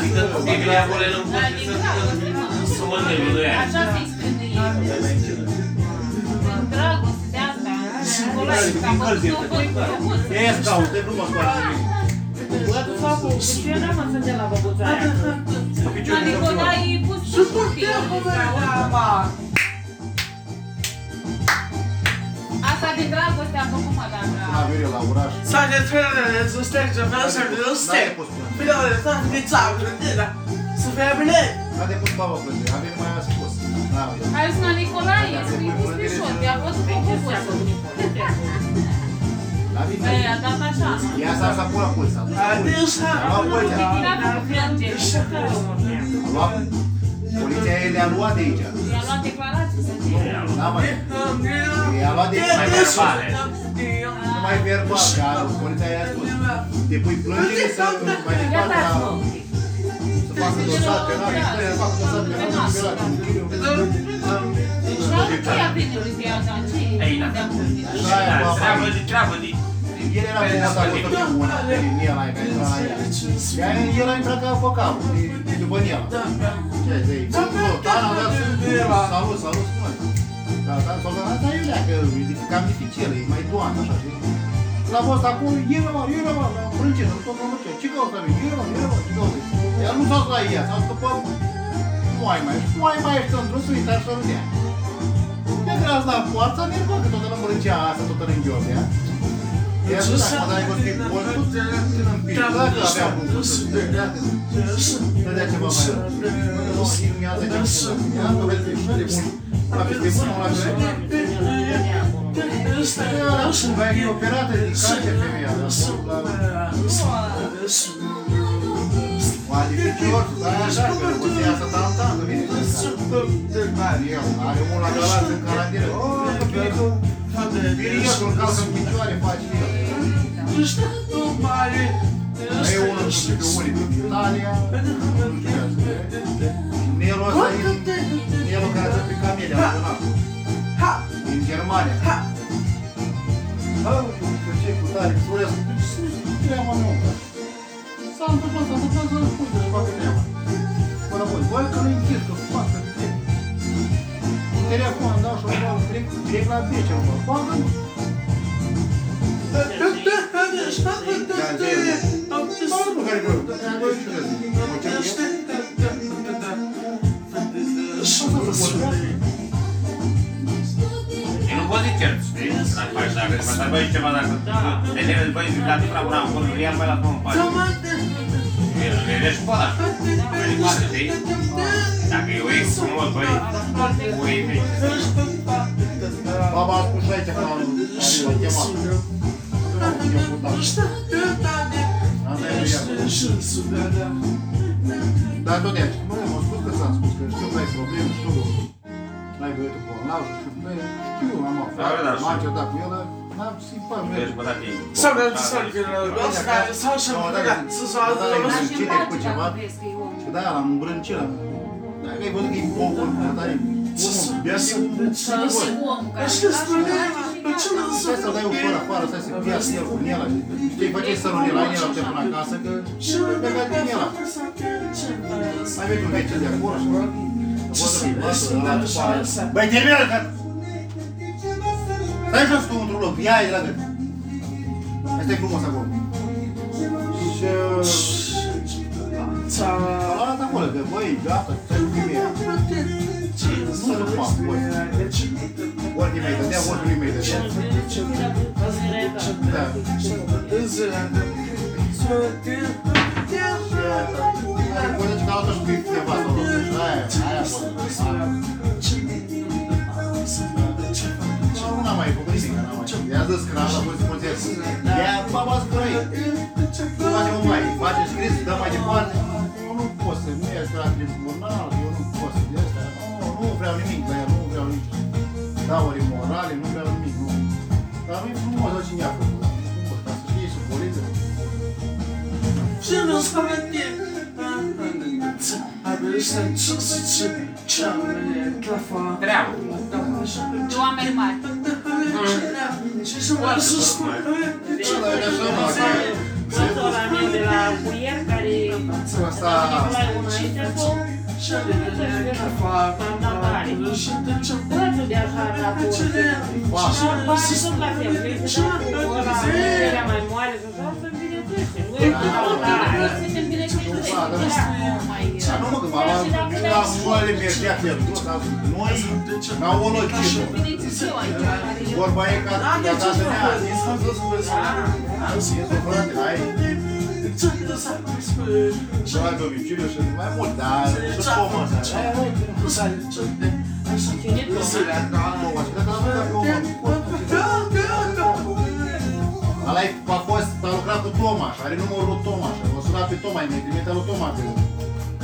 Adică copiii acolo nu pot să să mănânce lui aia. Așa se exprime ei. Dragoste de asta. Acolo ai ca văzut o voi cu E scaut, e frumos foarte bine. Băiatul s-a făcut, cu ce n-am înțeles la băbuța aia? Cu La piciorul de Nicolae îi pus și copii. Asta de dragoste a făcut mă, La dar Viorel, la oraș. Să ne trăile, să stai ce vreau să ne N-a stai. depus până. Fiule, să ne țeavă, să fie bine. N-a depus baba plânge, a venit mai a spus. N-a, Ai zis la Nicolae, îi pus pe șot, i-a văzut o bubuță. la vine. Ei, a dat așa. Ia s-a să pula pulsa. Adeus, A luat poliția. Era cu plânge. A luat. Poliția e le-a luat de aici. I-a luat declarații să zic. Da, mă. I-a luat de aici. Mai verbale. Nu mai verbal, că poliția i-a spus. Te pui plângere să mai departe la... Să facă dosar penal, să facă dosar penal, să Deci la ce a venit lui de a dat? Ce Ei, da. de-a vorbit? Treabă de treabă de... El era cu asta cu tot una, pe linia la care intra la ea. Ea, el a intrat ca avocat, de- după ea. Ce ai zis? Ana, dar salut, salut, spune. Da, dar s-a dat asta e leacă, e cam dificil, e mai doamnă, așa, știi? L-a fost acum, el mă, el mă, la frâncină, tot mă ce, ce caută mine, el mă, el mă, ce caută Ea nu s-a dus la ea, s-a dus după moai mai, și moai mai ești într-un suit, așa nu dea. De gras la poarța, mi-e că toată la mărâncea asta, toată în ghiobea. Ea nu dacă mă dai vorbit postul, când îmi pică, dacă avea cum să dădea, dădea ceva mai rău. Nu, nu mi-a dat ce Ia, nu vezi, și de mult. La peste bună, la peste bună. Vai fi operată din cancer femeia, la Mai de picior, stai așa, că o să iasă tantan, că vine. El are unul la galați în carantieră. Oh, că vine cu... Vine el, îl calcă în picioare, face el. Mai e unul cu pe unii din Italia. Nelul ăsta e Nelul care stă pe camele, a sunat. Din Germania. Aoleu, că ce cu tare, Florescu, ce treaba mea, bă? S-a întâmplat, s-a întâmplat să și o dau direct, direct la bece, mă, facă nu. Nu, care vreau, dar voi ce vreți? Mă cer eu? Așa să vorbească. Eu nu pot zice, știi? Dacă faci, dacă îți mai băi ceva, dacă... De tine îți băi la tipra până acolo, ia mai la cum faci. E de școala. Mai departe, știi? Dacă e o ex frumos, băi, cu ei mici. Baba a spus și aici că l-am l-am chemat. Dar tot de aici. Mă, m-am spus că ți-am spus că știu că ai probleme, știu că n-ai băietul bolnav și știu, bă, știu, am Da, da, aflat, știu. m-am certat cu el, dar n-am simpat. Deci, bă, tati, Sau de să că asta sau să să să Cine cu ceva? Și da, l-am îmbrâncit la Dacă ai văzut că e bobul, mă, tare, omul, bea să Și omul care Și spune, ce mă Stai să dai ușor afară, stai să piasă el cu Nela. Știi, face sărul Nela, Nela te până acasă, că și nu pleca din Nela. Mai vezi un vecin de acolo și bă, poate fi băsul ăla după aia. Băi, termină, că... Stai jos tu într-un loc, ia de la gât. Asta e frumos acolo. Și... A luat acolo, că băi, gata, stai cu femeia. Nu se poate, băi. Ori din mei dădea, ori din mei dădea. Da. Ai vorbit ca altă șpii câteva acolo. Aia, aia Nu n-am mai făcut nimic, n-am mai. I-a zis că n-am fost poliția. Ia, baba, scurăi. Face o mai, face scris, dă mai departe. Eu nu pot să, nu e la tribunal, eu vreau nimic la el, nu vreau nici dauri morale, nu vreau nimic, nu. Dar nu e frumos la cine a făcut. Nu, ca să știi și poliția. Și nu spune Abelstein ce să ce ce am clafa treabă. De oameni mari. Ce să mă să spune Ce la el așa, mă, că Sora mea de la Cuier, care Asta... Nicolae înainte sau am dat bani. Drăciu de așa raport. Și bani sunt la fel. Vrei să dau cu ăla, puterea mai mare, să dau să îmbinețește. Nu e cu tare. Dar nu mă gândesc, la la moale mergea pe tot, dar noi, la o logică. Vorba e ca ca dată mea. Este frate, ai și la domiciliu și mai mult, dar și pomă asta. Cine tu? Ăla a fost, a lucrat cu Tomaș, are numărul lui Tomaș, o sunat pe Toma, mi-a trimite lui Toma pe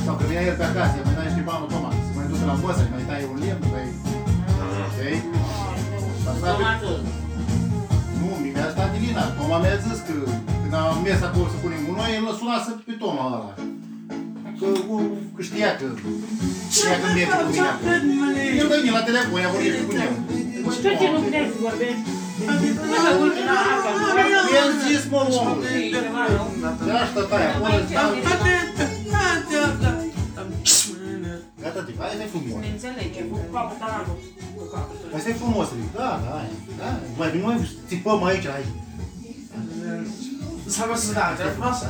Sau că vinea el pe acasă, i-a mai dat niște bani lui Toma, să mai ducă la băsă, mai taie un lemn, mai... Știi? S-a sunat pe- Tomatul. Nu, mi-a stat Dilina. Toma mi-a zis că când am mers acolo să punem gunoi, el l-a sunat să pe Toma ăla. Că, că știa că știa că merge cu mine acolo. El dă la telefon, ea vorbește cu el. Ce ce nu puteai să vorbești? Nu mă uit la asta. El zis, mă, omul. Ceva, nu? De asta tai, acolo stai. Gata, tip, hai, stai frumos. Ne înțelege, cu capul taranul. Cu capul. Hai, stai frumos, Rick. Da, da, hai. Da, mai bine noi țipăm aici, hai. Să vă să da, te frumoasă.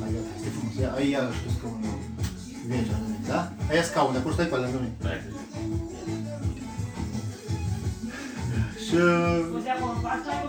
Hai, gata, stai frumos. Ia, ai iarăși tu scaunul. Venge, da? Aia scaune, acolo stai pe lângă mine. Și... Nu te acolo, asta cu